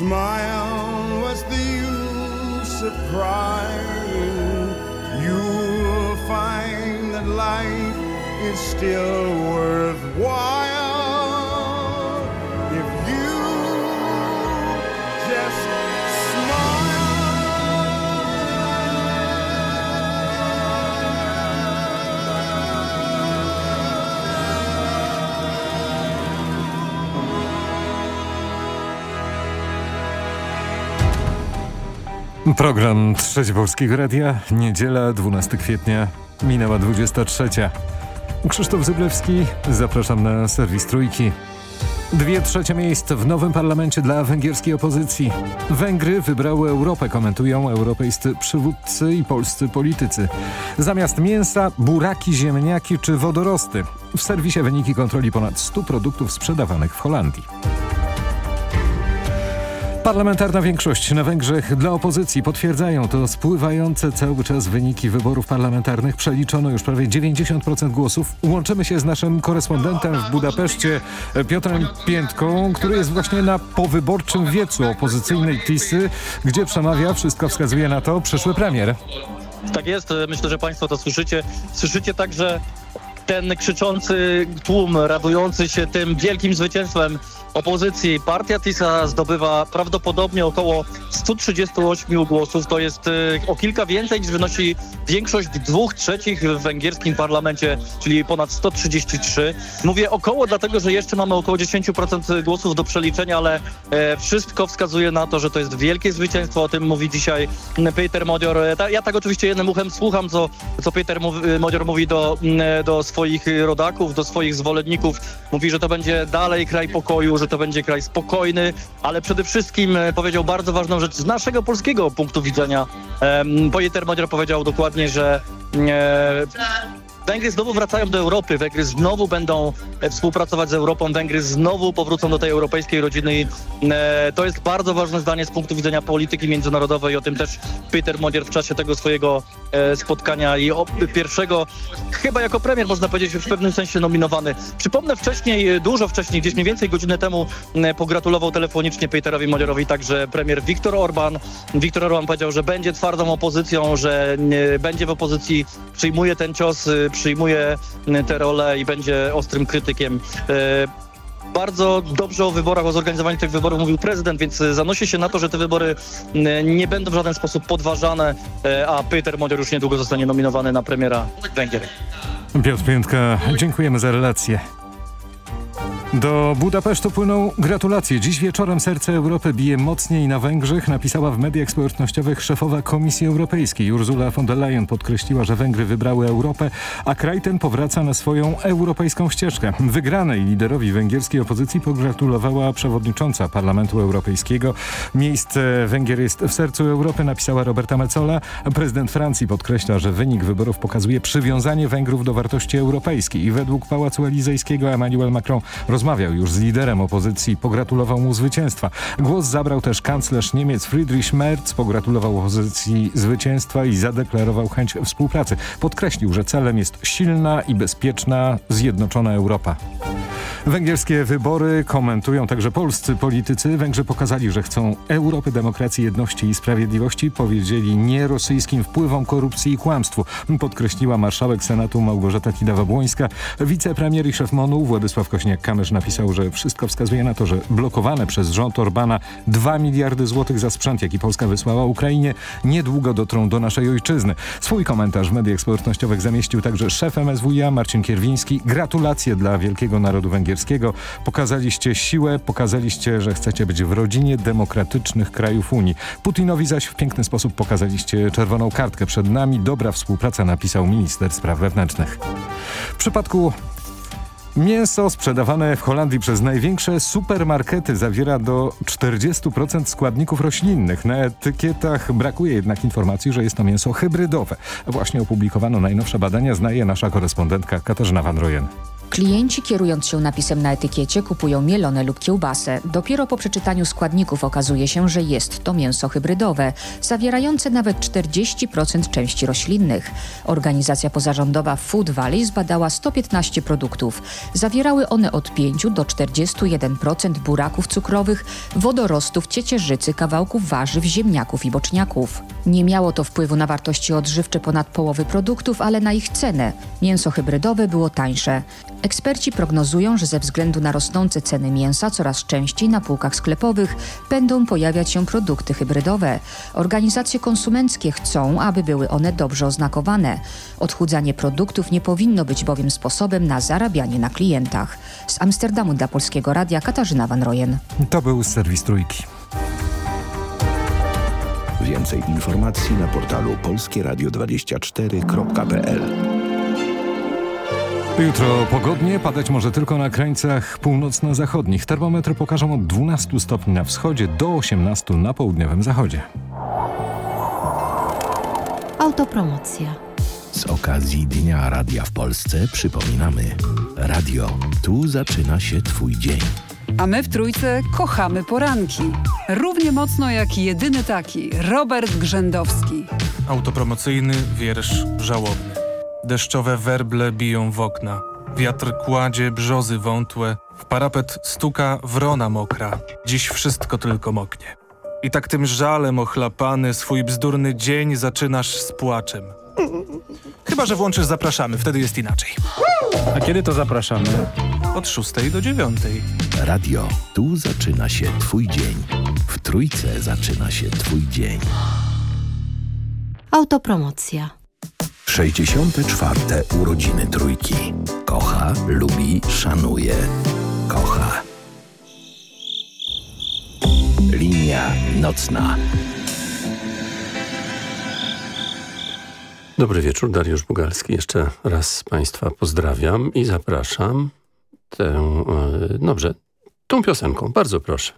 smile, what's the use of crying? You'll find that life is still worthwhile Program Trzeci Polskiego Radia, niedziela 12 kwietnia, minęła 23. Krzysztof Zyblewski, zapraszam na serwis Trójki. Dwie trzecie miejsc w nowym parlamencie dla węgierskiej opozycji. Węgry wybrały Europę, komentują europejscy przywódcy i polscy politycy. Zamiast mięsa, buraki, ziemniaki czy wodorosty. W serwisie wyniki kontroli ponad 100 produktów sprzedawanych w Holandii. Parlamentarna większość na Węgrzech dla opozycji potwierdzają to spływające cały czas wyniki wyborów parlamentarnych. Przeliczono już prawie 90% głosów. Łączymy się z naszym korespondentem w Budapeszcie Piotrem Piętką, który jest właśnie na powyborczym wiecu opozycyjnej TISy, gdzie przemawia, wszystko wskazuje na to, przyszły premier. Tak jest, myślę, że Państwo to słyszycie. Słyszycie także ten krzyczący tłum, radujący się tym wielkim zwycięstwem opozycji. Partia TISA zdobywa prawdopodobnie około 138 głosów. To jest y, o kilka więcej niż wynosi większość dwóch trzecich w węgierskim parlamencie, czyli ponad 133. Mówię około, dlatego że jeszcze mamy około 10% głosów do przeliczenia, ale e, wszystko wskazuje na to, że to jest wielkie zwycięstwo. O tym mówi dzisiaj Peter Modior. Ja tak oczywiście jednym uchem słucham, co, co Peter Modior mówi do, do swoich rodaków, do swoich zwolenników. Mówi, że to będzie dalej kraj pokoju, że to będzie kraj spokojny, ale przede wszystkim powiedział bardzo ważną rzecz z naszego polskiego punktu widzenia. Peter Modior powiedział dokładnie, że Węgry znowu wracają do Europy, Węgry znowu będą współpracować z Europą, Węgry znowu powrócą do tej europejskiej rodziny e, to jest bardzo ważne zdanie z punktu widzenia polityki międzynarodowej. O tym też Peter Modier w czasie tego swojego e, spotkania i pierwszego, chyba jako premier można powiedzieć w pewnym sensie nominowany. Przypomnę wcześniej, dużo wcześniej, gdzieś mniej więcej godzinę temu e, pogratulował telefonicznie Peterowi Modierowi także premier Viktor Orban. Viktor Orban powiedział, że będzie twardą opozycją, że będzie w opozycji, przyjmuje ten cios, przyjmuje tę rolę i będzie ostrym krytykiem. Bardzo dobrze o wyborach, o zorganizowaniu tych wyborów mówił prezydent, więc zanosi się na to, że te wybory nie będą w żaden sposób podważane, a Peter Modior już niedługo zostanie nominowany na premiera Węgier. Piotr Piętka, dziękujemy za relację. Do Budapesztu płyną gratulacje. Dziś wieczorem serce Europy bije mocniej na Węgrzech, napisała w mediach społecznościowych szefowa Komisji Europejskiej. Ursula von der Leyen podkreśliła, że Węgry wybrały Europę, a kraj ten powraca na swoją europejską ścieżkę. Wygranej liderowi węgierskiej opozycji pogratulowała przewodnicząca Parlamentu Europejskiego. Miejsce Węgier jest w sercu Europy, napisała Roberta Metzola. Prezydent Francji podkreśla, że wynik wyborów pokazuje przywiązanie Węgrów do wartości europejskiej i według Pałacu Elizejskiego Emmanuel Macron rozmawiał już z liderem opozycji, pogratulował mu zwycięstwa. Głos zabrał też kanclerz Niemiec Friedrich Merz, pogratulował opozycji zwycięstwa i zadeklarował chęć współpracy. Podkreślił, że celem jest silna i bezpieczna, zjednoczona Europa. Węgierskie wybory komentują także polscy politycy. Węgrzy pokazali, że chcą Europy, demokracji, jedności i sprawiedliwości. Powiedzieli nie rosyjskim wpływom, korupcji i kłamstwu. Podkreśliła marszałek Senatu Małgorzata Kidawa-Błońska. Wicepremier i szef MONU Władysław Kośniak-Kamysz napisał, że wszystko wskazuje na to, że blokowane przez rząd Orbana 2 miliardy złotych za sprzęt, jaki Polska wysłała Ukrainie, niedługo dotrą do naszej ojczyzny. Swój komentarz w mediach społecznościowych zamieścił także szef MSWiA Marcin Kierwiński. Gratulacje dla wielkiego narodu węgierskiego. Pokazaliście siłę, pokazaliście, że chcecie być w rodzinie demokratycznych krajów Unii. Putinowi zaś w piękny sposób pokazaliście czerwoną kartkę. Przed nami dobra współpraca, napisał minister spraw wewnętrznych. W przypadku Mięso sprzedawane w Holandii przez największe supermarkety zawiera do 40% składników roślinnych. Na etykietach brakuje jednak informacji, że jest to mięso hybrydowe. Właśnie opublikowano najnowsze badania, znaje nasza korespondentka Katarzyna Van Royen. Klienci kierując się napisem na etykiecie kupują mielone lub kiełbasę. Dopiero po przeczytaniu składników okazuje się, że jest to mięso hybrydowe, zawierające nawet 40% części roślinnych. Organizacja pozarządowa Food Valley zbadała 115 produktów. Zawierały one od 5 do 41% buraków cukrowych, wodorostów, ciecierzycy, kawałków warzyw, ziemniaków i boczniaków. Nie miało to wpływu na wartości odżywcze ponad połowy produktów, ale na ich cenę. Mięso hybrydowe było tańsze. Eksperci prognozują, że ze względu na rosnące ceny mięsa coraz częściej na półkach sklepowych będą pojawiać się produkty hybrydowe. Organizacje konsumenckie chcą, aby były one dobrze oznakowane. Odchudzanie produktów nie powinno być bowiem sposobem na zarabianie na klientach. Z Amsterdamu dla Polskiego Radia Katarzyna Van Rojen. To był serwis Trójki. Więcej informacji na portalu polskieradio24.pl Jutro pogodnie, padać może tylko na krańcach północno-zachodnich. Termometry pokażą od 12 stopni na wschodzie do 18 na południowym zachodzie. Autopromocja. Z okazji Dnia Radia w Polsce przypominamy. Radio, tu zaczyna się Twój dzień. A my w Trójce kochamy poranki. Równie mocno jak jedyny taki, Robert Grzędowski. Autopromocyjny wiersz żałobny. Deszczowe werble biją w okna. Wiatr kładzie brzozy wątłe. W parapet stuka wrona mokra. Dziś wszystko tylko moknie. I tak tym żalem ochlapany swój bzdurny dzień zaczynasz z płaczem. Chyba, że włączysz zapraszamy, wtedy jest inaczej. A kiedy to zapraszamy? Od 6 do 9. Radio, tu zaczyna się Twój dzień. W Trójce zaczyna się Twój dzień. Autopromocja. 64. urodziny Trójki. Kocha, lubi, szanuje. Kocha. Linia nocna. Dobry wieczór, Dariusz Bugalski. Jeszcze raz Państwa pozdrawiam i zapraszam tę, e, dobrze, tą piosenką. Bardzo proszę.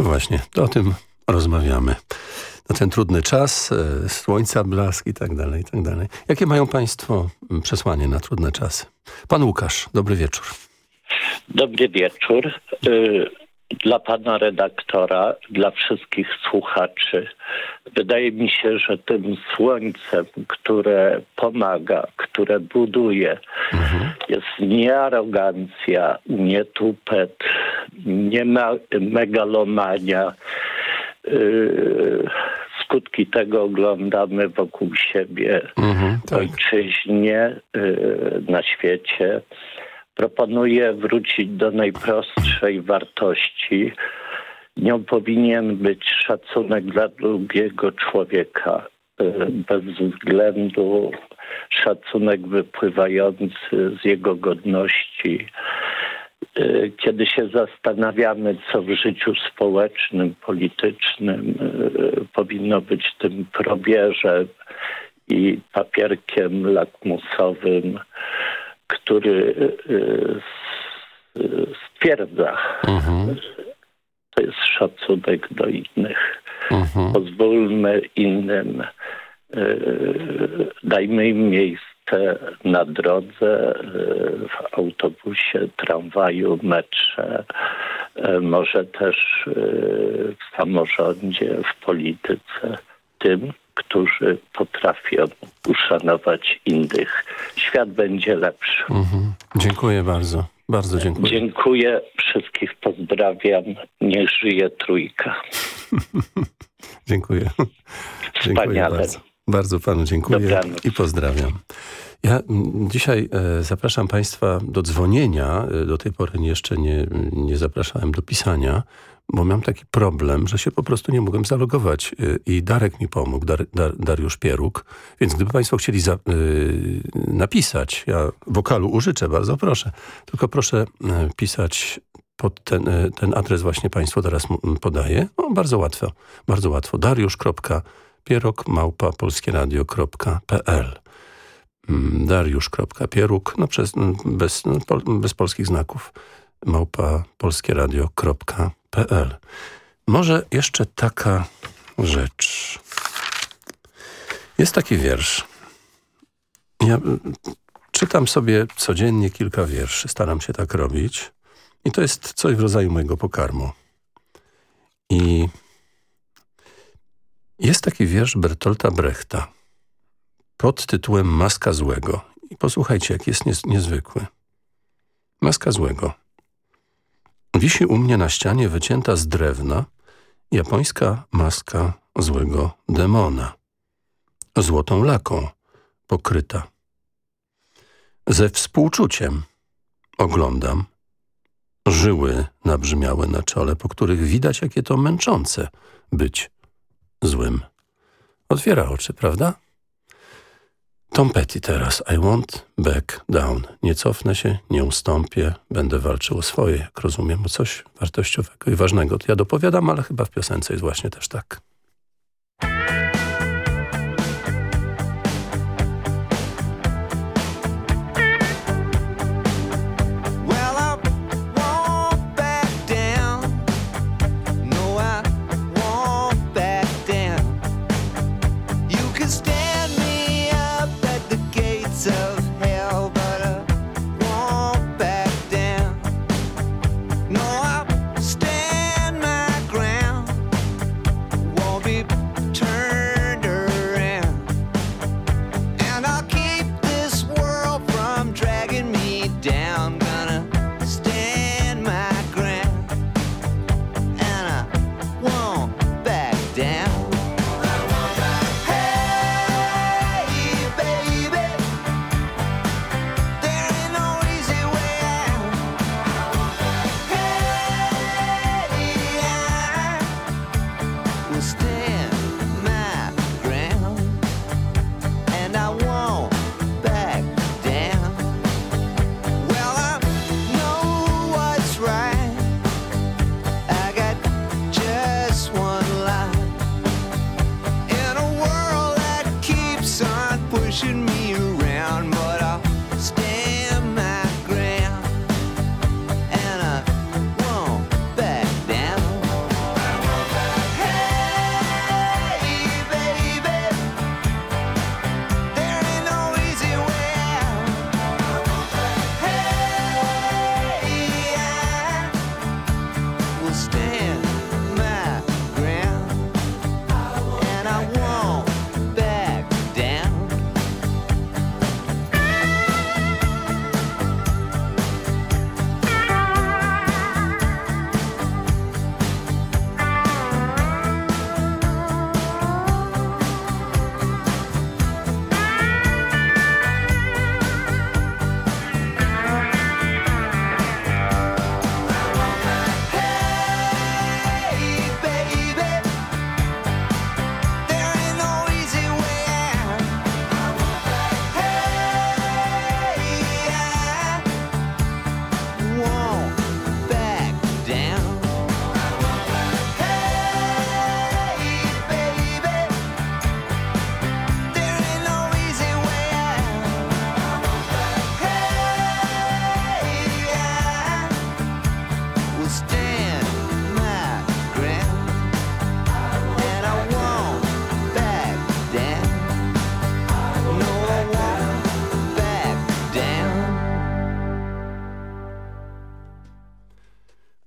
No właśnie, o tym rozmawiamy. Na ten trudny czas, e, słońca, blask i tak dalej, i tak dalej. Jakie mają Państwo mm, przesłanie na trudne czasy? Pan Łukasz, dobry wieczór. Dobry wieczór. Y, Dla pana redaktora, dla wszystkich słuchaczy. Wydaje mi się, że tym słońcem, które pomaga, które buduje, jest nie arogancja, nie tupet, nie ma- megalomania. Y, Skutki tego oglądamy wokół siebie, w ojczyźnie, y, na świecie. Proponuję wrócić do najprostszej wartości. Nią powinien być szacunek dla drugiego człowieka, y, bez względu szacunek wypływający z jego godności. Y, Kiedy się zastanawiamy, co w życiu społecznym, politycznym y, powinno być tym probierzem i papierkiem lakmusowym, który y, s- stwierdza, to jest szacunek do innych. Pozwólmy innym, y, dajmy im miejsce na drodze, y, w autobusie, tramwaju, metrze, y, może też y, w samorządzie, w polityce, tym, którzy potrafią uszanować innych. Świat będzie lepszy. Mhm. Dziękuję bardzo. Bardzo dziękuję. Dziękuję, wszystkich pozdrawiam. Niech żyje trójka. Dziękuję. Dziękuję Wspaniale. bardzo. Bardzo panu dziękuję Dobranoc. i pozdrawiam. Ja dzisiaj e, zapraszam państwa do dzwonienia. E, do tej pory jeszcze nie, nie zapraszałem do pisania, bo mam taki problem, że się po prostu nie mogłem zalogować. E, I Darek mi pomógł, Dar, Dar, Dariusz Pieruk. Więc gdyby państwo chcieli za, napisać, ja wokalu użyczę, bardzo proszę. Tylko proszę pisać pod ten, ten adres właśnie państwo teraz podaję. No, bardzo łatwo, bardzo łatwo. Dariusz.pierok małpa polskieradio.pl Dariusz.pieruk, no przez, bez, no, bez polskich znaków, małpa polskieradio.pl. Może jeszcze taka rzecz. Jest taki wiersz. Ja czytam sobie codziennie kilka wierszy, staram się tak robić. I to jest coś w rodzaju mojego pokarmu. I jest taki wiersz Bertolta Brechta pod tytułem Maska Złego. I posłuchajcie, jak jest niez niezwykły. Maska Złego. Wisi u mnie na ścianie wycięta z drewna japońska maska złego demona. Złotą laką pokryta. Ze współczuciem oglądam żyły nabrzmiałe na czole, po których widać, jakie to męczące być złym. Otwiera oczy, prawda? Tom Petty teraz. I won't back down. Nie cofnę się, nie ustąpię, będę walczył o swoje, jak rozumiem, o coś wartościowego i ważnego. Ja dopowiadam, ale chyba w piosence jest właśnie też tak.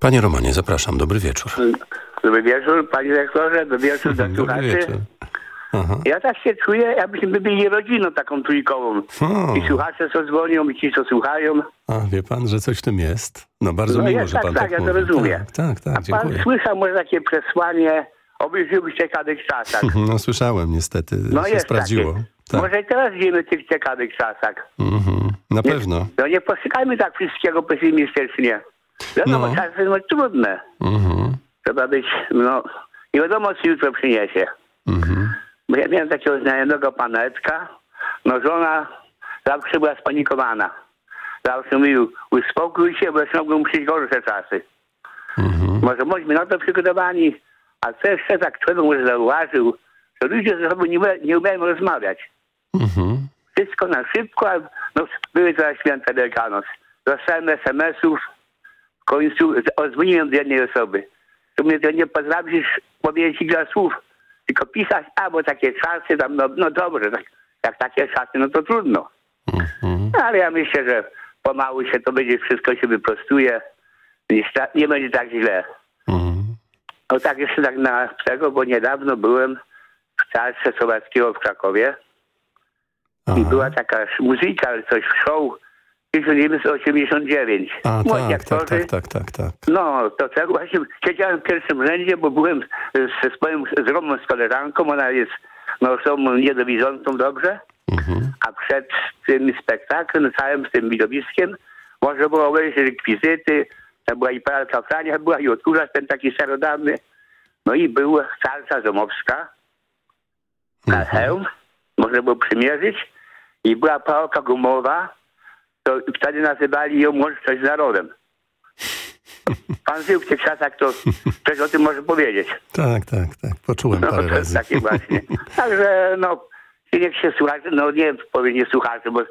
Panie Romanie, zapraszam. Dobry wieczór. Dobry wieczór, panie rektorze, dobry wieczór Dobry słuchaczy. wieczór. Aha. Ja tak się czuję, jakbyśmy byli rodziną taką trójkową. O. I słuchacze co dzwonią, i ci co słuchają. A wie pan, że coś w tym jest? No bardzo No miło, jest, że tak, pan tak, tak, ja to rozumiem. Tak, tak, tak, Pan dziękuję. słyszał może takie przesłanie, oby żył w ciekawych czasach. No słyszałem niestety, No się jest sprawdziło. takie. Tak. Może i teraz żyjemy w tych ciekawych czasach. Mhm. Na Nie- pewno. No nie postrzegajmy tak wszystkiego pesymistycznie. Wiadomo, No. czasy są trudne. Mhm. Trzeba być, no, nie wiadomo co jutro przyniesie. Mhm. Bo ja miałem takiego znajomego pana Edka, no żona zawsze była spanikowana. Zawsze mówił, uspokój się, bo mogą przyjść gorsze czasy. Mhm. Może bądźmy na to przygotowani, a co jeszcze tak człowiek może zauważył, że ludzie ze sobą nie, nie umieją rozmawiać. Mhm. Wszystko na szybko, a no, były teraz święta Wielkanoc. Dostałem SMS-ów, w końcu odzwoniłem do jednej osoby. To mnie to nie potrafisz powiedzieć kilka słów, tylko pisać, a bo takie czasy tam, no, no dobrze, tak, jak takie czasy, no to trudno. Mhm. No, ale ja myślę, że pomału się to będzie, wszystko się wyprostuje, nie, nie będzie tak źle. Mhm. No tak jeszcze tak na tego, bo niedawno byłem w Teatrze Słowackiego w Krakowie i była taka muzyka, coś show 1989. A Młodzi tak, tak, tak, tak, tak, tak. No, to tak właśnie siedziałem w pierwszym rzędzie, bo byłem z, ze swoją, z Romą, z koleżanką, ona jest no, osobą niedowidzącą dobrze, a przed tym spektaklem, całym tym widowiskiem, można było obejrzeć rekwizyty, tam była i pralka Frania, była i odkurzacz, ten taki starodawny, no i był salsa zomowska, na hełm, można było przymierzyć. I była pałka gumowa, to wtedy nazywali ją łączność z narodem. Pan żył w tych czasach, to coś o tym może powiedzieć. Tak, tak, tak. Poczułem No, parę razy. takie właśnie. Także no, niech się słuchacze, no nie powiem nie słuchacze, bo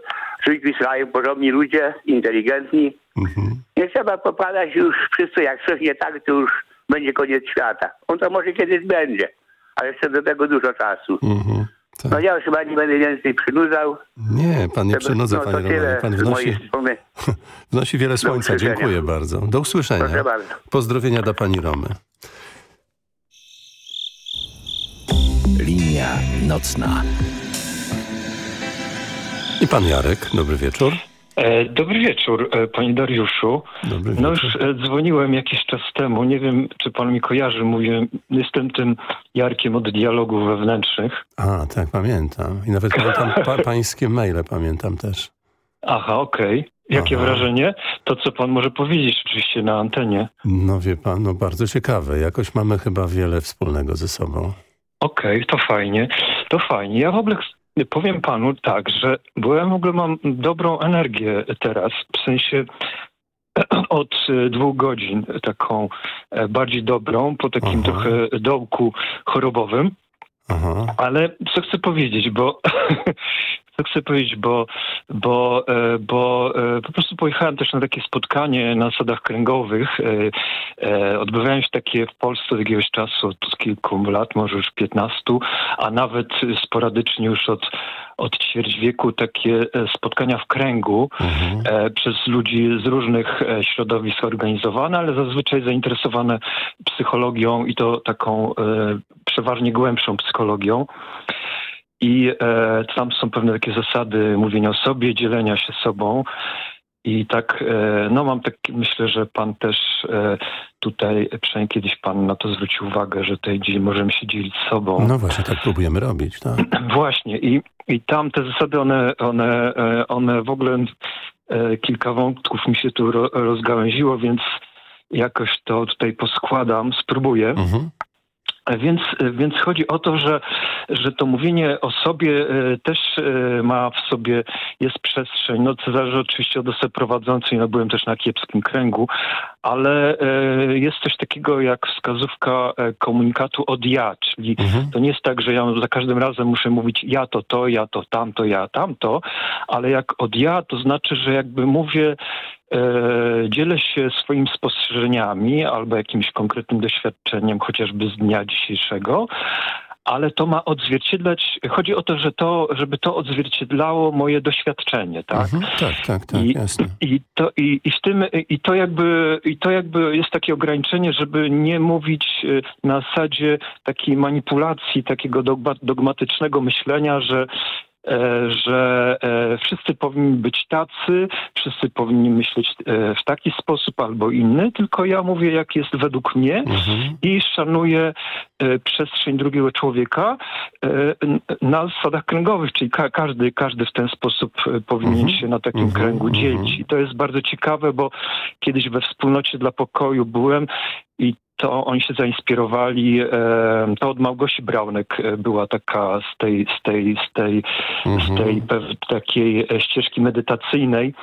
zwykli słuchają porządni ludzie, inteligentni. Mhm. Nie trzeba popadać już wszyscy, jak coś nie tak, to już będzie koniec świata. On to może kiedyś będzie, ale jeszcze do tego dużo czasu. Mhm. No ja już chyba nie będę więcej przynudzał. Nie, pan nie przynudza, no, panie Romanie. Pan wnosi, wnosi wiele słońca. Dziękuję bardzo. Do usłyszenia. Proszę bardzo. Pozdrowienia dla pani Romy. Linia nocna. I pan Jarek, dobry wieczór. E, Dobry wieczór, e, panie Dariuszu. Dobry No wieczór. już e, dzwoniłem jakiś czas temu. Nie wiem, czy pan mi kojarzy. Mówię, jestem tym Jarkiem od dialogów wewnętrznych. A, tak, pamiętam. I nawet pamiętam pa, pańskie maile, pamiętam też. Aha, okej. Jakie Aha. wrażenie? To, co pan może powiedzieć oczywiście na antenie. No wie pan, no bardzo ciekawe. Jakoś mamy chyba wiele wspólnego ze sobą. Okej, to fajnie. To fajnie. Ja w ogóle powiem panu tak, że bo ja w ogóle mam dobrą energię teraz. W sensie od e, dwóch godzin taką e, bardziej dobrą, po takim trochę dołku chorobowym. Aha. Ale co chcę powiedzieć, bo chcę co chcę powiedzieć, bo, bo, e, bo e, po prostu pojechałem też na takie spotkanie na zasadach kręgowych. E, Odbywają się takie w Polsce od jakiegoś czasu, od kilku lat, może już 15, a nawet sporadycznie już od, od ćwierć wieku takie spotkania w kręgu e, przez ludzi z różnych środowisk organizowane, ale zazwyczaj zainteresowane psychologią i to taką przeważnie głębszą psychologią. I e, tam są pewne takie zasady mówienia o sobie, dzielenia się sobą. I tak, e, no mam tak, myślę, że pan też e, tutaj, przynajmniej kiedyś pan na to zwrócił uwagę, że tutaj możemy się dzielić sobą. No właśnie, tak próbujemy robić, tak. Właśnie i, i tam te zasady, one, one, e, one w ogóle e, kilka wątków mi się tu ro, rozgałęziło, więc jakoś to tutaj poskładam, spróbuję. Mhm. E, Więc, więc chodzi o to, że, że to mówienie o sobie e, też e, ma w sobie, jest przestrzeń, no to zależy oczywiście od osoby prowadzącej, no byłem też na kiepskim kręgu, ale e, jest coś takiego jak wskazówka e, komunikatu od ja, czyli to nie jest tak, że ja za każdym razem muszę mówić ja to to, ja to tamto, ja tamto, ale jak od ja, to znaczy, że jakby mówię e, dzielę się swoimi spostrzeżeniami albo jakimś konkretnym doświadczeniem, chociażby z dnia dzisiejszego, ale to ma odzwierciedlać, chodzi o to, że to, żeby to odzwierciedlało moje doświadczenie, tak? Mhm. Tak, tak, tak, I, jasne. I to, i, i w tym, i to jakby, i to jakby jest takie ograniczenie, żeby nie mówić y, na zasadzie takiej manipulacji, takiego dogma, dogmatycznego myślenia, że e, że e, wszyscy powinni być tacy, wszyscy powinni myśleć e, w taki sposób albo inny, tylko ja mówię, jak jest według mnie Mhm. i szanuję e, przestrzeń drugiego człowieka e, na zasadach kręgowych, czyli ka- każdy, każdy w ten sposób e, powinien się na takim kręgu dzielić. I to jest bardzo ciekawe, bo kiedyś we wspólnocie dla pokoju byłem i to oni się zainspirowali, e, to od Małgosi Braunek e, była taka z tej, z tej, z tej, z tej pew- takiej e, ścieżki medytacyjnej.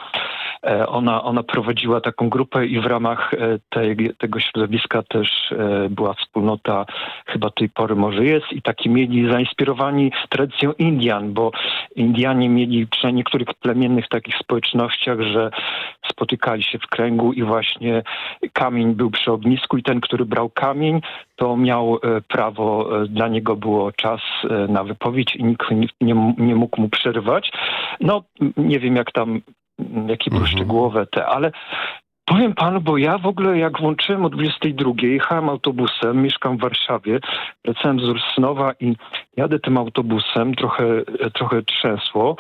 Ona, ona prowadziła taką grupę i w ramach tej, tego środowiska też była wspólnota, chyba tej pory może jest, i taki mieli zainspirowani tradycją Indian, bo Indianie mieli przy niektórych plemiennych takich społecznościach, że spotykali się w kręgu i właśnie kamień był przy ognisku i ten, który brał kamień, to miał e, prawo, e, dla niego było czas e, na wypowiedź i nikt nie, nie, mógł mu przerwać. No, nie wiem jak tam, jakie były szczegółowe te, ale Powiem panu, bo ja w ogóle jak włączyłem o 22, jechałem autobusem, mieszkam w Warszawie, wracałem z Ursnowa i jadę tym autobusem, trochę, trochę trzęsło,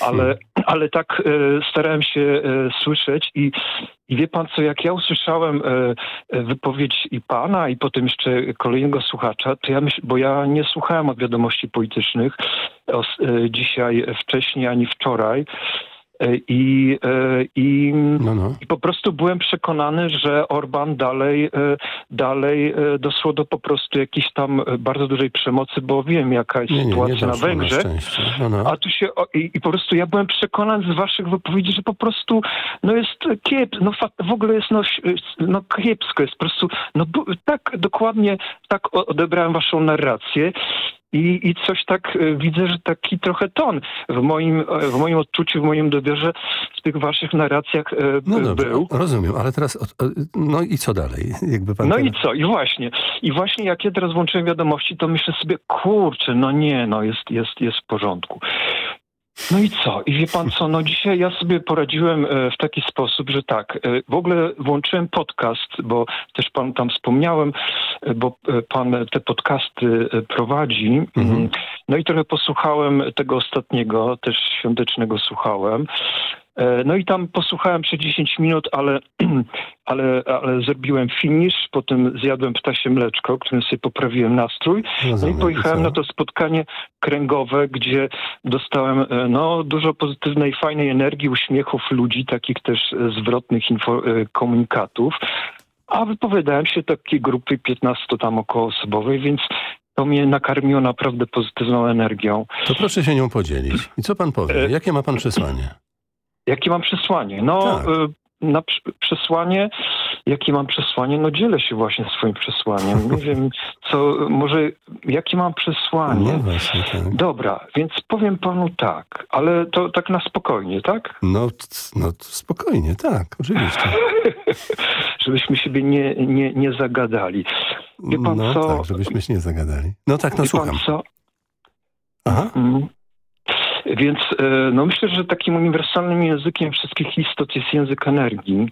ale, ale tak e, starałem się e, słyszeć i, i wie pan co, jak ja usłyszałem e, e, wypowiedź i pana i potem jeszcze kolejnego słuchacza, to ja myśl, bo ja nie słuchałem od wiadomości politycznych os, e, dzisiaj, e, wcześniej ani wczoraj, I, e, i, i po prostu byłem przekonany, że Orban dalej, e, dalej e, doszło do po prostu jakiejś tam bardzo dużej przemocy, bo wiem jaka jest Nie, nie, nie sytuacja na Węgrzech. No, no. A tu się, i, i po prostu ja byłem przekonany z waszych wypowiedzi, że po prostu no jest kiep, no w ogóle jest no, no kiepsko, jest po prostu, no tak dokładnie, tak odebrałem waszą narrację. I, I coś tak e, widzę, że taki trochę ton w moim, e, w moim odczuciu, w moim dobiorze w tych waszych narracjach e, No dobrze, był. rozumiem, ale teraz, no i co dalej? Jakby pan No teraz... i co? I właśnie. I właśnie jak ja teraz włączyłem wiadomości, to myślę sobie, kurczę, no nie, no jest, jest, jest w porządku. No i co? I wie pan co? No dzisiaj ja sobie poradziłem e, w taki sposób, że tak, e, w ogóle włączyłem podcast, bo też pan tam wspomniałem, e, bo pan te podcasty prowadzi. Mm, No i trochę posłuchałem tego ostatniego, też świątecznego słuchałem. E, No i tam posłuchałem przez 10 minut, ale, ale, ale zrobiłem finish, potem zjadłem ptasie mleczko, którym sobie poprawiłem nastrój. No Rozumiem. i pojechałem na to spotkanie kręgowe, gdzie dostałem e, no, dużo pozytywnej, fajnej energii, uśmiechów ludzi, takich też zwrotnych info, e, komunikatów. A wypowiadałem się takiej grupy 15 tam około osobowej, więc to mnie nakarmiło naprawdę pozytywną energią. To proszę się nią podzielić. I co pan powie? Jakie ma pan przesłanie? Jakie mam przesłanie? No, Tak. y, na przesłanie, jakie mam przesłanie, no dzielę się właśnie swoim przesłaniem. Nie wiem, co, może, jakie mam przesłanie. No właśnie, tak. Dobra, więc powiem panu tak, ale to tak na spokojnie, tak? No, no spokojnie, tak, oczywiście. Żebyśmy siebie nie, nie, nie zagadali. Wie pan no co? tak, żebyśmy się nie zagadali. No tak, no Wie pan słucham. co? Aha. Mm. Więc e, no myślę, że takim uniwersalnym językiem wszystkich istot jest język energii.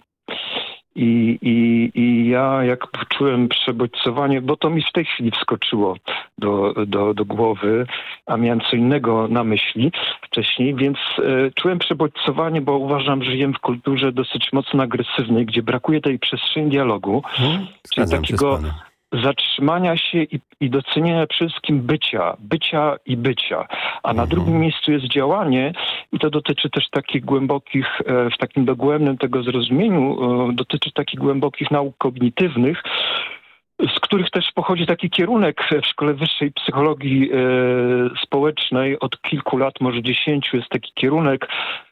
I, i, I ja jak czułem przebodźcowanie, bo to mi w tej chwili wskoczyło do, do, do głowy, a miałem co innego na myśli wcześniej, więc e, czułem przebodźcowanie, bo uważam, że żyjemy w kulturze dosyć mocno agresywnej, gdzie brakuje tej przestrzeni dialogu, czyli się z takiego. Zatrzymania się i, i docenienia przede wszystkim bycia, bycia i bycia. A na drugim miejscu jest działanie i to dotyczy też takich głębokich, e, w takim dogłębnym tego zrozumieniu, e, dotyczy takich głębokich nauk kognitywnych, z których też pochodzi taki kierunek w Szkole Wyższej Psychologii e, Społecznej. Od kilku lat, może dziesięciu, jest taki kierunek,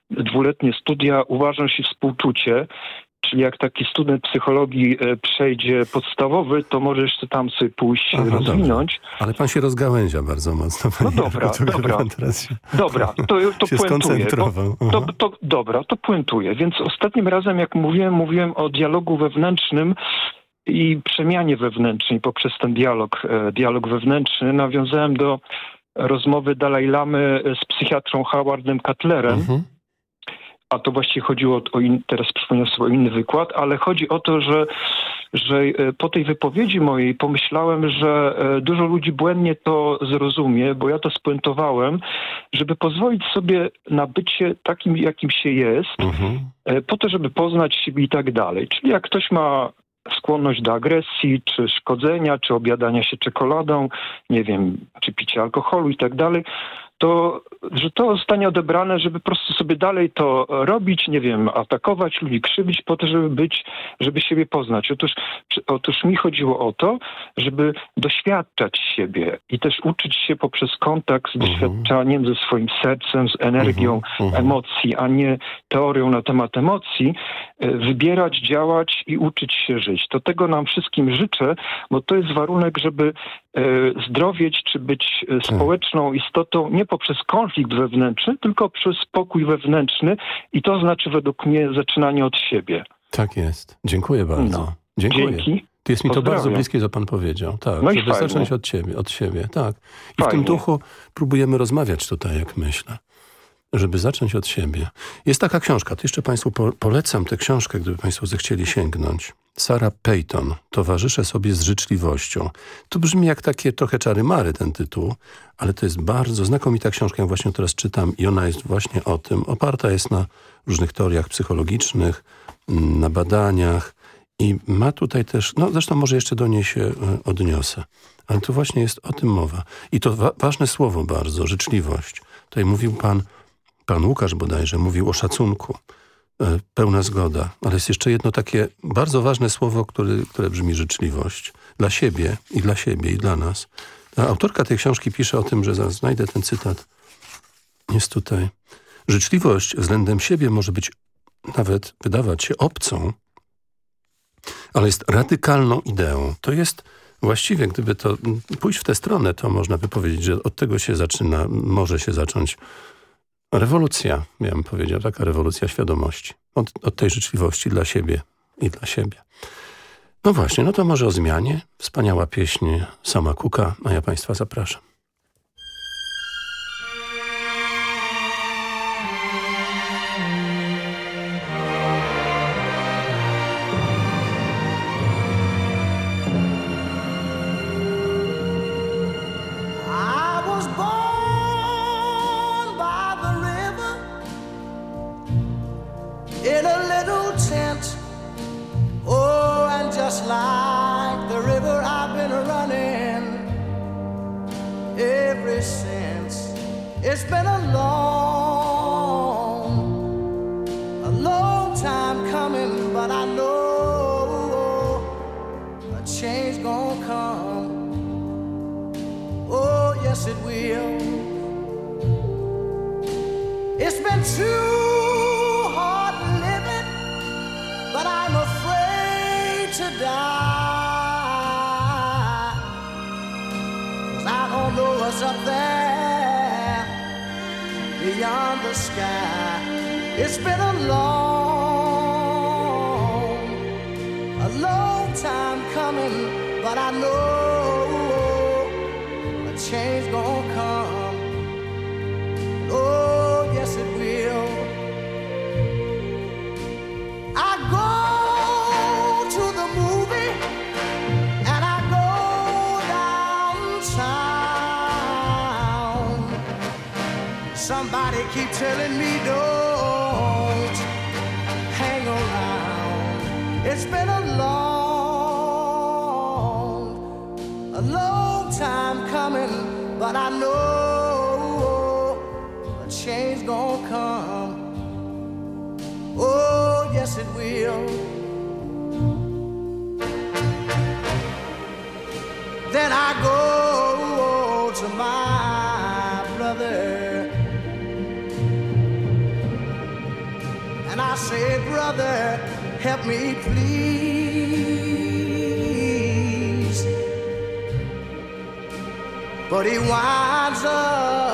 dwuletnie studia, uważność i współczucie. Czyli jak taki student psychologii e, przejdzie podstawowy, to może jeszcze tam sobie pójść Aha, rozwinąć. Ale pan się rozgałęzia bardzo mocno. No dobra, wie dobra. Się, Dobra, to, to się puentuję. to, to, dobra, to puentuję. Więc ostatnim razem, jak mówiłem, mówiłem o dialogu wewnętrznym i przemianie wewnętrznej poprzez ten dialog, e, dialog wewnętrzny. Nawiązałem do rozmowy Dalaj Lamy z psychiatrą Howardem Cutlerem. Mhm. A to właściwie chodziło o, in, teraz przypomniałem sobie o inny wykład, ale chodzi o to, że, że e, po tej wypowiedzi mojej pomyślałem, że e, dużo ludzi błędnie to zrozumie, bo ja to spuentowałem, żeby pozwolić sobie na bycie takim, jakim się jest, Mhm. e, po to, żeby poznać siebie i tak dalej. Czyli jak ktoś ma skłonność do agresji, czy szkodzenia, czy obiadania się czekoladą, nie wiem, czy picia alkoholu i tak dalej, to że to zostanie odebrane, żeby po prostu sobie dalej to robić, nie wiem, atakować ludzi, krzywdzić po to, żeby być, żeby siebie poznać. Otóż, otóż mi chodziło o to, żeby doświadczać siebie i też uczyć się poprzez kontakt z doświadczaniem ze swoim sercem, z energią emocji, a nie teorią na temat emocji, e, wybierać, działać i uczyć się żyć. To tego nam wszystkim życzę, bo to jest warunek, żeby zdrowieć czy być e, społeczną istotą nie poprzez konflikt wewnętrzny, tylko przez spokój wewnętrzny i to znaczy według mnie zaczynanie od siebie. Tak jest. Dziękuję bardzo. No. Dziękuję. Dzięki. Jest mi to bardzo bliskie, co pan powiedział. Tak, No żeby fajnie. zacząć od siebie, od siebie, tak. I w Fajnie. tym duchu próbujemy rozmawiać tutaj, jak myślę. Żeby zacząć od siebie. Jest taka książka, to jeszcze państwu po polecam tę książkę, gdyby państwo zechcieli sięgnąć. Sarah Payton, Towarzyszę sobie z życzliwością. To brzmi jak takie trochę czary-mary ten tytuł, ale to jest bardzo znakomita książka, ja właśnie teraz czytam i ona jest właśnie o tym. Oparta jest na różnych teoriach psychologicznych, mm, na badaniach i ma tutaj też, no zresztą może jeszcze do niej się e, odniosę, ale tu właśnie jest o tym mowa. I to wa ważne słowo bardzo, życzliwość. Tutaj mówił pan, pan Łukasz bodajże, mówił o szacunku. E, Pełna zgoda, ale jest jeszcze jedno takie bardzo ważne słowo, który, które brzmi życzliwość. Dla siebie i dla siebie i dla nas. Ta autorka tej książki pisze o tym, że zaraz znajdę ten cytat. Jest tutaj. Życzliwość względem siebie może być nawet wydawać się obcą, ale jest radykalną ideą. To jest właściwie, gdyby to mm, pójść w tę stronę, to można by powiedzieć, że od tego się zaczyna, może się zacząć rewolucja, ja bym powiedział, taka rewolucja świadomości. Od, od tej życzliwości dla siebie i dla siebie. No właśnie, no to może o zmianie. Wspaniała pieśń Sama Kuka, a ja Państwa zapraszam. Come. Oh, yes, it will. Then I go to my brother and I say, Brother, help me please. But he winds up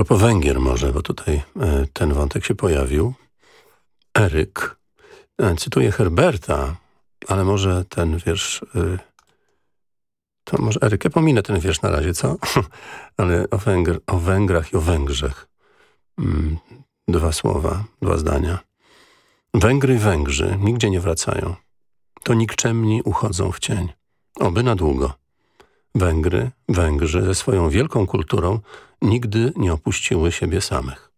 propos Węgier może, bo tutaj e, ten wątek się pojawił. Eryk, e, cytuję Herberta, ale może ten wiersz... E, to może Eryk, ja pominę ten wiersz na razie, co? ale o, Węgr, o Węgrach i o Węgrzech. Mm, dwa słowa, dwa zdania. Węgry Węgrzy nigdzie nie wracają. To nikczemni uchodzą w cień. Oby na długo. Węgry, Węgrzy ze swoją wielką kulturą nigdy nie opuściły siebie samych.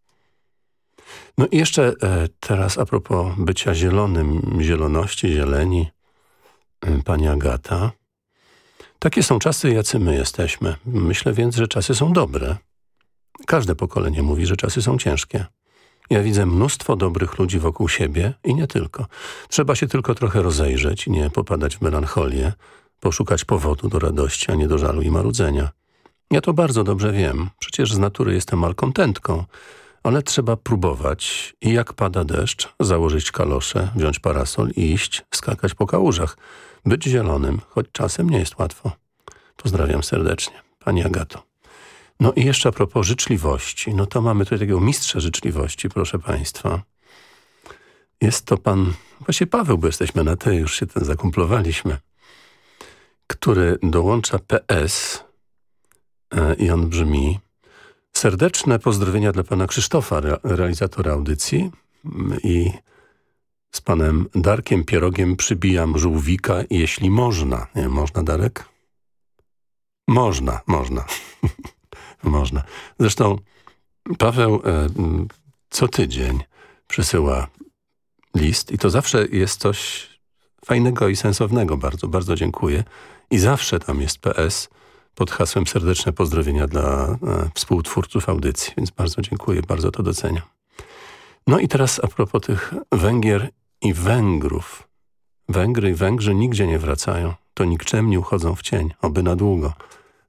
No i jeszcze e, teraz a propos bycia zielonym, zieloności, zieleni, e, pani Agata. Takie są czasy, jacy my jesteśmy. Myślę więc, że czasy są dobre. Każde pokolenie mówi, że czasy są ciężkie. Ja widzę mnóstwo dobrych ludzi wokół siebie i nie tylko. Trzeba się tylko trochę rozejrzeć i nie popadać w melancholię, poszukać powodu do radości, a nie do żalu i marudzenia. Ja to bardzo dobrze wiem. Przecież z natury jestem malkontentką, ale trzeba próbować i jak pada deszcz, założyć kalosze, wziąć parasol i iść, skakać po kałużach. Być zielonym, choć czasem nie jest łatwo. Pozdrawiam serdecznie. Pani Agato. No i jeszcze a propos życzliwości. No to mamy tutaj takiego mistrza życzliwości, proszę Państwa. Jest to pan, właśnie Paweł, bo jesteśmy na ty, już się ten zakumplowaliśmy, który dołącza PS e, i on brzmi Serdeczne pozdrowienia dla pana Krzysztofa, re realizatora audycji mm, i z panem Darkiem Pierogiem przybijam żółwika, jeśli można. Nie, można, Darek? Można, można. można. Zresztą Paweł e, co tydzień przysyła list i to zawsze jest coś fajnego i sensownego. Bardzo, bardzo dziękuję. I zawsze tam jest PS pod hasłem serdeczne pozdrowienia dla e, współtwórców audycji. Więc bardzo dziękuję, bardzo to doceniam. No i teraz a propos tych Węgier i Węgrów. Węgry i Węgrzy nigdzie nie wracają. To nikczemni uchodzą w cień, oby na długo.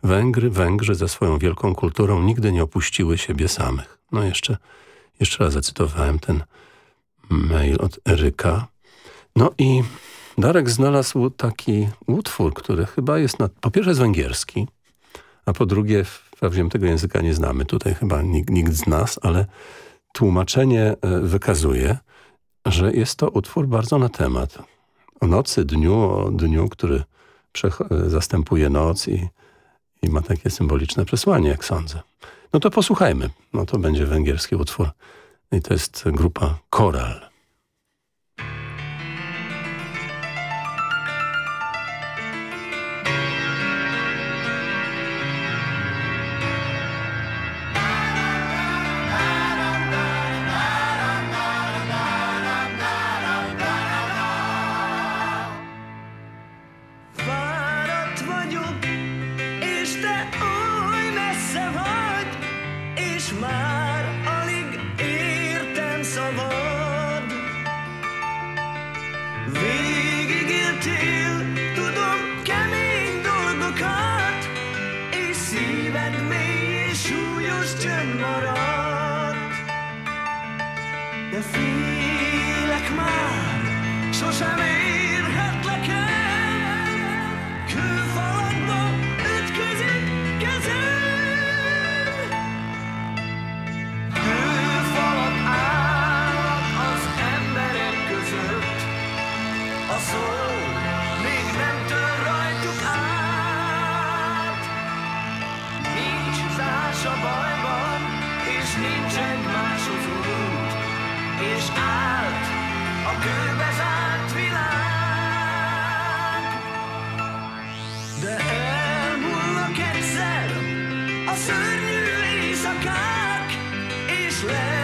Węgry, Węgrzy ze swoją wielką kulturą nigdy nie opuściły siebie samych. No jeszcze, jeszcze raz zacytowałem ten mail od Eryka. No i Darek znalazł taki utwór, który chyba jest, na, po pierwsze jest węgierski, a po drugie wprawdzie tego języka nie znamy. Tutaj chyba nikt, nikt z nas, ale tłumaczenie e, wykazuje, że jest to utwór bardzo na temat. O nocy, dniu, o dniu, który zastępuje noc i, i ma takie symboliczne przesłanie, jak sądzę. No to posłuchajmy. No to będzie węgierski utwór. I to jest grupa Koral. treasure.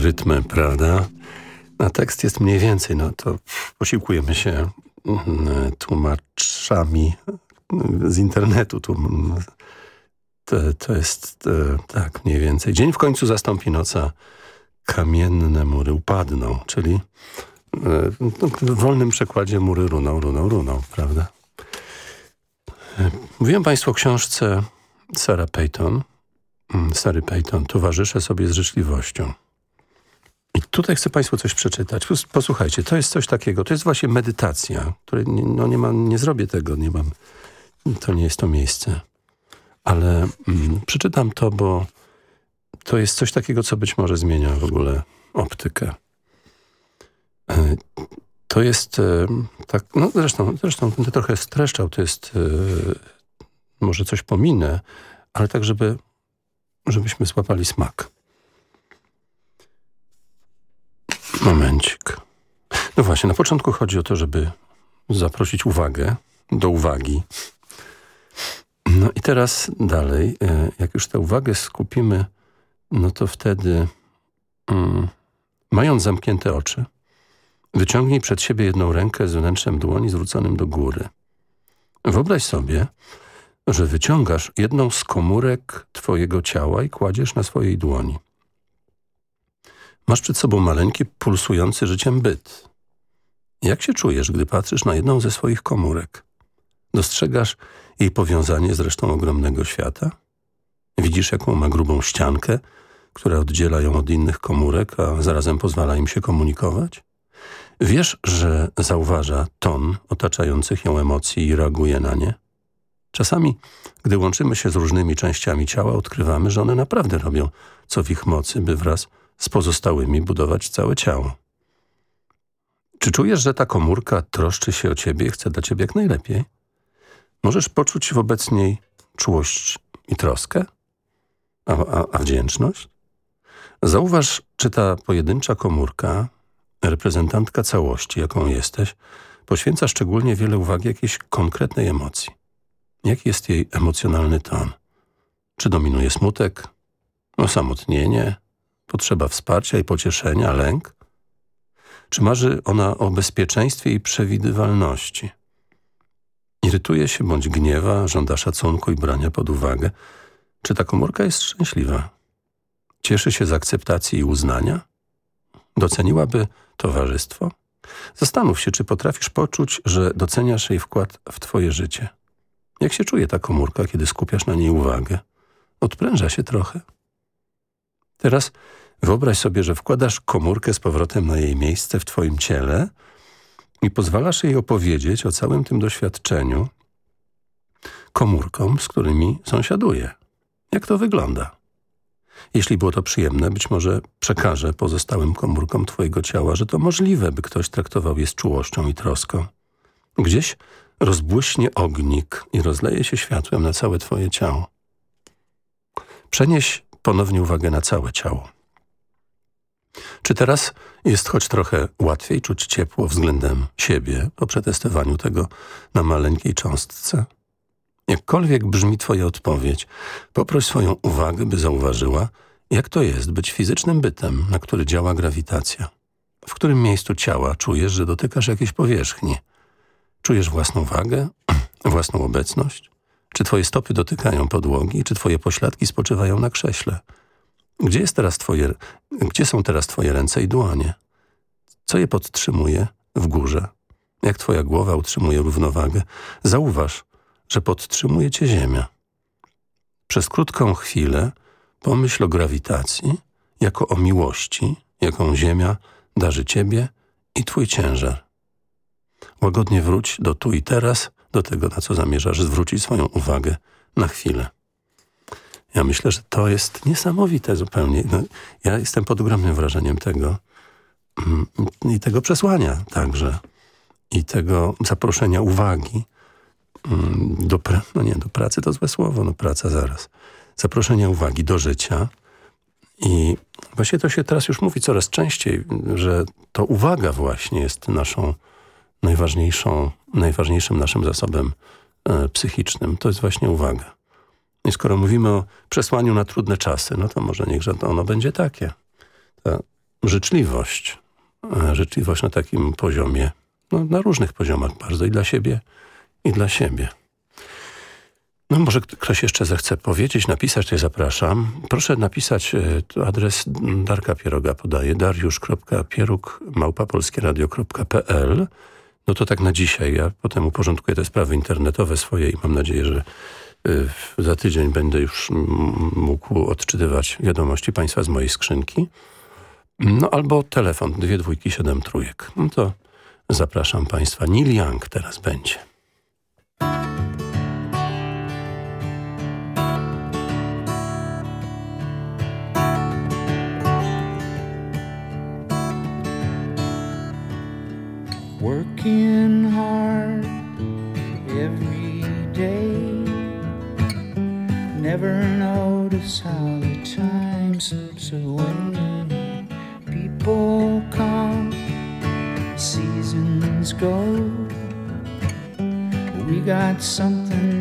Rytmy, prawda? Na tekst jest mniej więcej, no to posiłkujemy się mm, tłumaczami z internetu. Tu, mm, to, to jest e, tak mniej więcej. Dzień w końcu zastąpi noca, kamienne mury upadną, czyli e, no, w wolnym przekładzie mury runą, runą, runą, prawda? E, Mówiłem Państwu o książce Sarah Payton, mm, Sary Payton, Towarzyszę sobie z życzliwością. I tutaj chcę Państwu coś przeczytać. Pos- Posłuchajcie, to jest coś takiego, to jest właśnie medytacja, której no nie, mam, nie zrobię tego, nie mam, to nie jest to miejsce. Ale mm, przeczytam to, bo to jest coś takiego, co być może zmienia w ogóle optykę. E, To jest e, tak, no zresztą, zresztą będę trochę streszczał, to jest e, może coś pominę, ale tak, żeby, żebyśmy złapali smak. Momencik. No właśnie, na początku chodzi o to, żeby zaprosić uwagę, do uwagi. No i teraz dalej, e, jak już tę uwagę skupimy, no to wtedy, mm, mając zamknięte oczy, wyciągnij przed siebie jedną rękę z wnętrzem dłoni zwróconym do góry. Wyobraź sobie, że wyciągasz jedną z komórek twojego ciała i kładziesz na swojej dłoni. Masz przed sobą maleńki, pulsujący życiem byt. Jak się czujesz, gdy patrzysz na jedną ze swoich komórek? Dostrzegasz jej powiązanie z resztą ogromnego świata? Widzisz, jaką ma grubą ściankę, która oddziela ją od innych komórek, a zarazem pozwala im się komunikować? Wiesz, że zauważa ton otaczających ją emocji i reaguje na nie? Czasami, gdy łączymy się z różnymi częściami ciała, odkrywamy, że one naprawdę robią co w ich mocy, by wraz z pozostałymi budować całe ciało. Czy czujesz, że ta komórka troszczy się o ciebie i chce dla ciebie jak najlepiej? Możesz poczuć wobec niej czułość i troskę? A, a, a wdzięczność? Zauważ, czy ta pojedyncza komórka, reprezentantka całości, jaką jesteś, poświęca szczególnie wiele uwagi jakiejś konkretnej emocji. Jaki jest jej emocjonalny ton? Czy dominuje smutek, osamotnienie, potrzeba wsparcia i pocieszenia, lęk? Czy marzy ona o bezpieczeństwie i przewidywalności? Irytuje się bądź gniewa, żąda szacunku i brania pod uwagę. Czy ta komórka jest szczęśliwa? Cieszy się z akceptacji i uznania? Doceniłaby towarzystwo? Zastanów się, czy potrafisz poczuć, że doceniasz jej wkład w twoje życie. Jak się czuje ta komórka, kiedy skupiasz na niej uwagę? Odpręża się trochę? Teraz wyobraź sobie, że wkładasz komórkę z powrotem na jej miejsce w twoim ciele i pozwalasz jej opowiedzieć o całym tym doświadczeniu komórkom, z którymi sąsiaduje. Jak to wygląda? Jeśli było to przyjemne, być może przekażę pozostałym komórkom twojego ciała, że to możliwe, by ktoś traktował je z czułością i troską. Gdzieś rozbłyśnie ognik i rozleje się światłem na całe twoje ciało. Przenieś ponownie uwagę na całe ciało. Czy teraz jest choć trochę łatwiej czuć ciepło względem siebie po przetestowaniu tego na maleńkiej cząstce? Jakkolwiek brzmi twoja odpowiedź, poproś swoją uwagę, by zauważyła, jak to jest być fizycznym bytem, na który działa grawitacja. W którym miejscu ciała czujesz, że dotykasz jakiejś powierzchni? Czujesz własną wagę, własną obecność? Czy twoje stopy dotykają podłogi? Czy twoje pośladki spoczywają na krześle? Gdzie, jest teraz twoje, gdzie są teraz twoje ręce i dłonie? Co je podtrzymuje w górze? Jak twoja głowa utrzymuje równowagę? Zauważ, że podtrzymuje cię ziemia. Przez krótką chwilę pomyśl o grawitacji jako o miłości, jaką ziemia darzy ciebie i twój ciężar. Łagodnie wróć do tu i teraz, do tego, na co zamierzasz zwrócić swoją uwagę na chwilę. Ja myślę, że to jest niesamowite zupełnie. No, ja jestem pod ogromnym wrażeniem tego mm, i tego przesłania także i tego zaproszenia uwagi mm, do, no nie, do pracy to złe słowo, no praca zaraz. Zaproszenia uwagi do życia i właśnie to się teraz już mówi coraz częściej, że to uwaga właśnie jest naszą najważniejszą, najważniejszym naszym zasobem e, psychicznym. To jest właśnie uwaga. I skoro mówimy o przesłaniu na trudne czasy, no to może niechże to ono będzie takie. Ta życzliwość, e, życzliwość na takim poziomie, no, na różnych poziomach bardzo i dla siebie, i dla siebie. No może ktoś jeszcze zechce powiedzieć, napisać, to ja zapraszam. Proszę napisać, e, adres Darka Pieroga podaje, dariusz.pieróg małpapolskieradio.pl No to tak na dzisiaj. Ja potem uporządkuję te sprawy internetowe swoje i mam nadzieję, że y, za tydzień będę już mógł odczytywać wiadomości Państwa z mojej skrzynki. No albo telefon, dwie dwójki, siedem trójek. No to zapraszam Państwa. Neil Young teraz będzie. Working hard every day. Never notice how the time slips away. People come, seasons go. We got something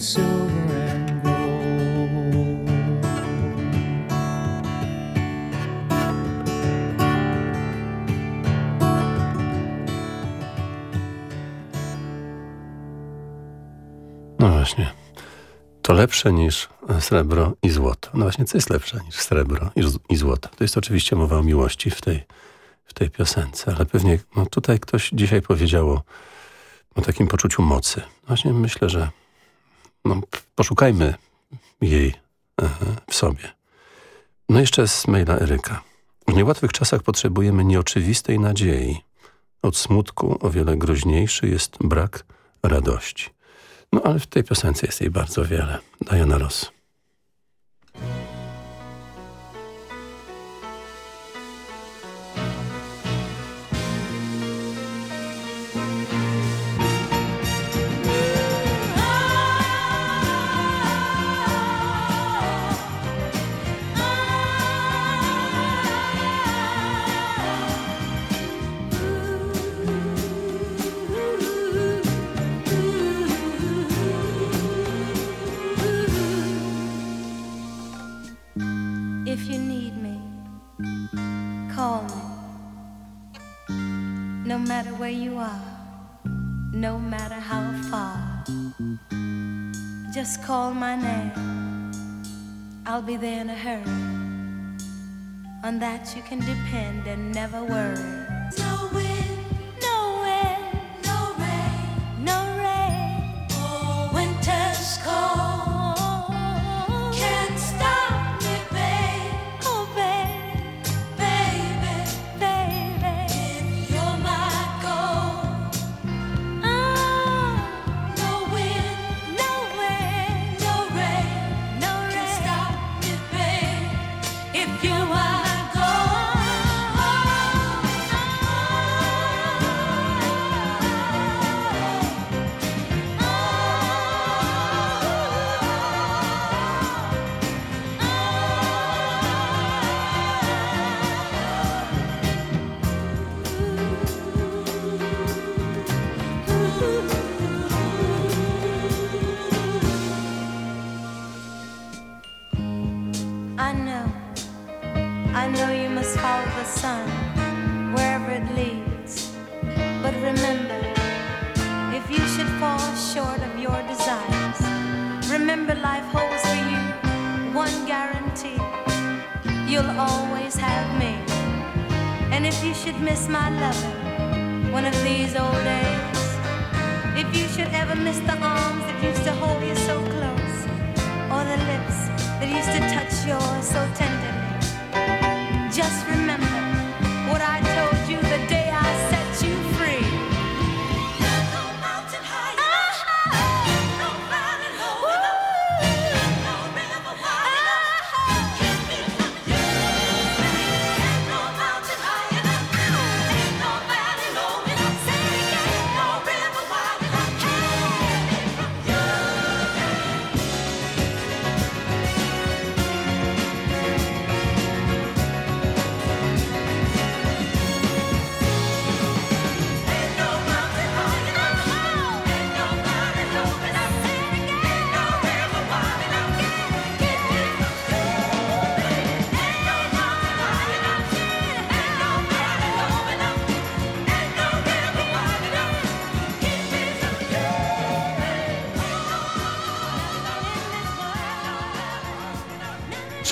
silver and. No właśnie. To lepsze niż srebro i złoto. No właśnie, co jest lepsze niż srebro i, złoto? To jest oczywiście mowa o miłości w tej, w tej piosence, ale pewnie no, tutaj ktoś dzisiaj powiedział o, o takim poczuciu mocy. Właśnie myślę, że no, poszukajmy jej e, w sobie. No jeszcze z maila Eryka. W niełatwych czasach potrzebujemy nieoczywistej nadziei. Od smutku o wiele groźniejszy jest brak radości. No ale w tej piosence jest jej bardzo wiele. Diana Ross. Where you are, no matter how far, just call my name. I'll be there in a hurry. On that you can depend and never worry.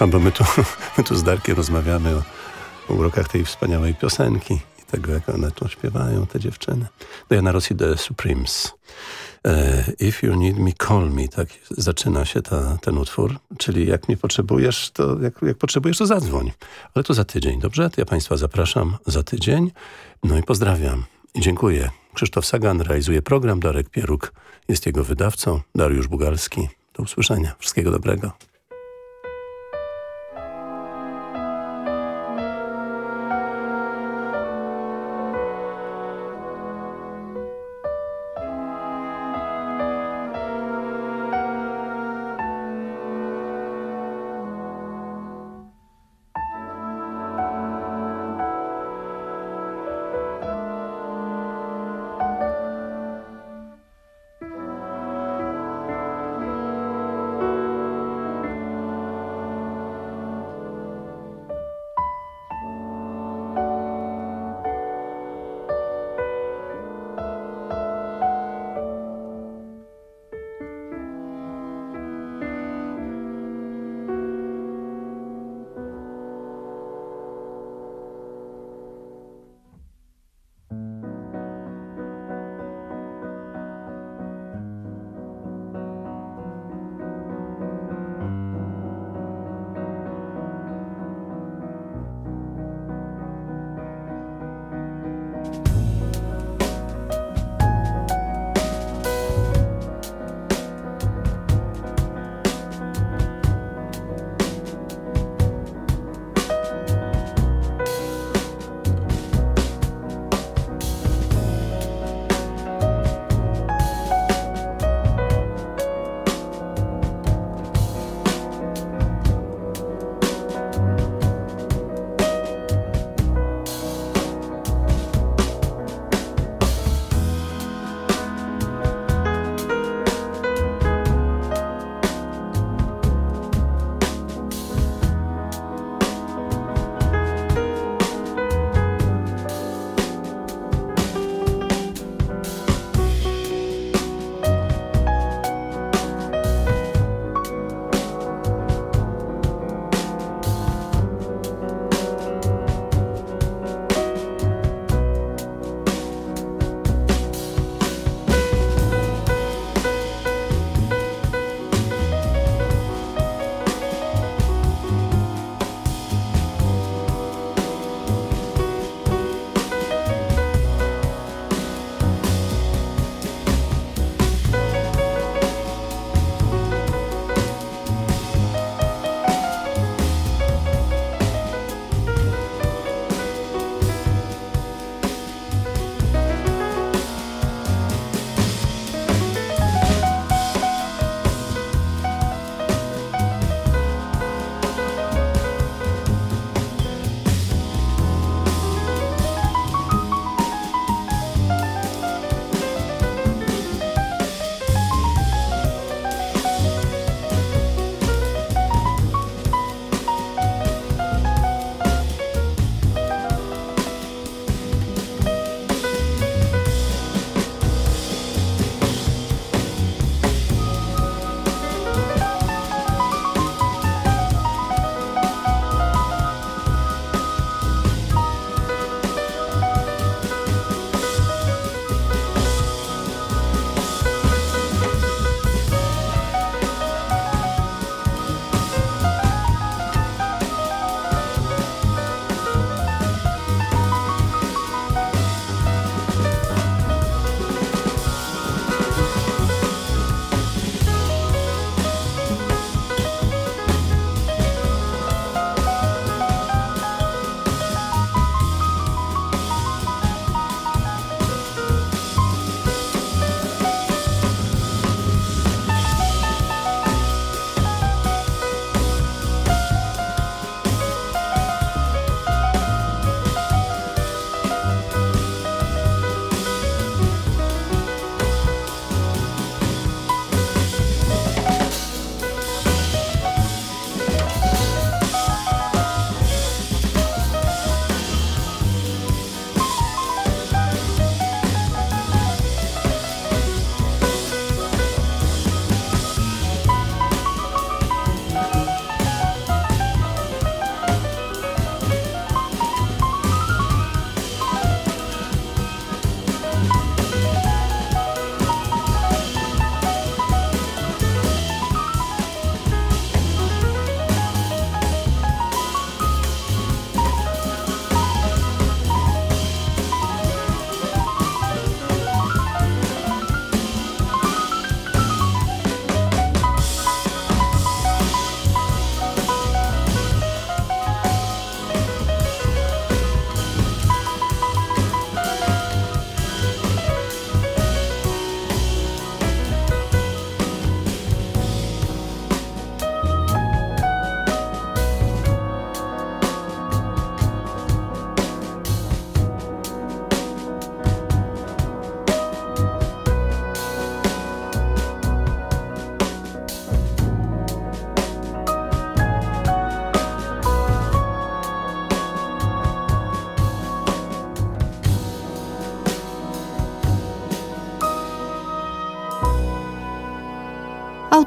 Sam, bo my tu, my tu z Darkiem rozmawiamy o, o urokach tej wspaniałej piosenki i tego, jak one tu śpiewają, te dziewczyny. Diana Rossi The Supremes. E, If you need me, call me. Tak zaczyna się ta, ten utwór. Czyli jak mnie potrzebujesz, to jak, jak potrzebujesz, to zadzwoń. Ale to za tydzień, dobrze? To ja Państwa zapraszam za tydzień. No i pozdrawiam. I dziękuję. Krzysztof Sagan realizuje program. Darek Pieruk jest jego wydawcą. Dariusz Bugalski. Do usłyszenia. Wszystkiego dobrego.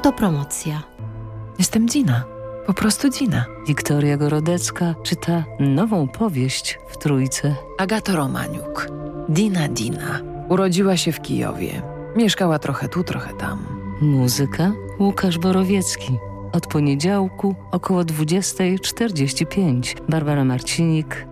Autopromocja. Jestem Dina. Po prostu Dina. Wiktoria Gorodecka czyta nową powieść w Trójce. Agato Romaniuk. Dina Dina. Urodziła się w Kijowie. Mieszkała trochę tu, trochę tam. Muzyka Łukasz Borowiecki. Od poniedziałku około 20.45. Barbara Marcinik